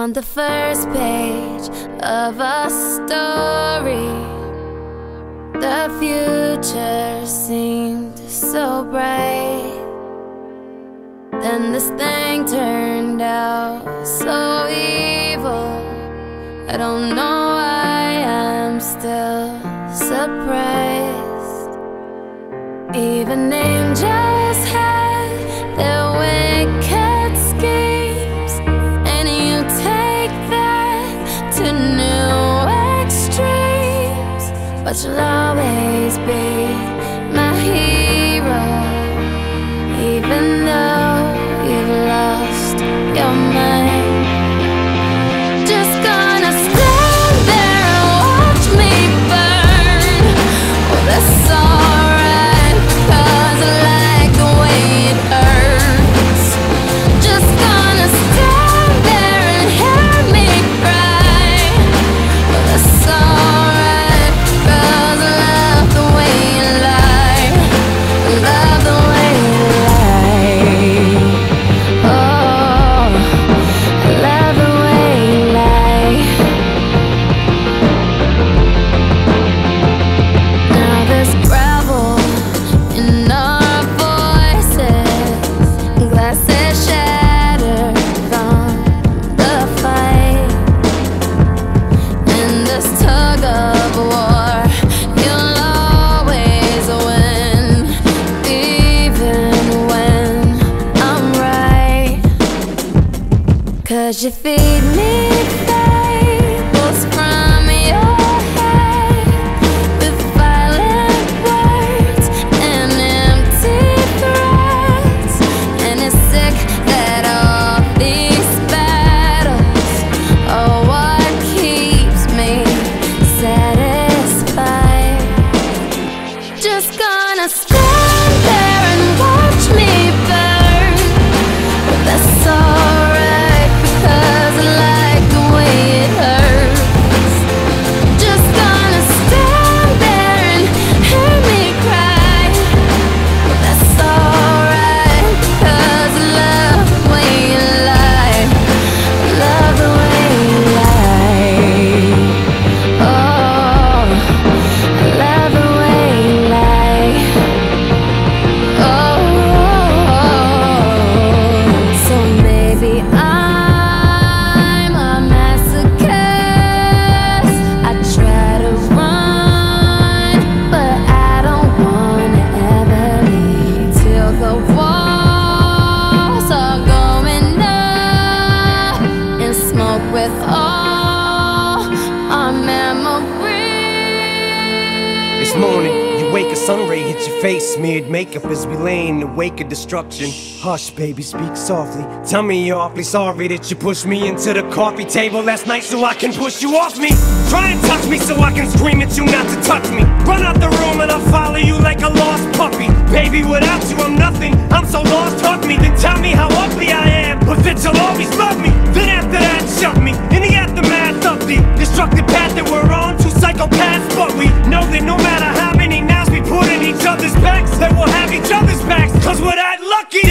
On the first page of a story, the future seemed so bright. Then this thing turned out so evil. I don't know why I'm still surprised. Even angels Cause you feed me with all our memories. It's morning. You wake, a sun ray hits your face. Smeared makeup as we lay in the wake of destruction. Hush, baby, speak softly. Tell me you're awfully sorry that you pushed me into the coffee table last night so I can push you off me. Try and touch me so I can scream at you not to touch me. Run out the room and I'll follow you like a lost puppy. Baby, without you, I'm backs, then we'll have each other's backs. Cause we're that lucky.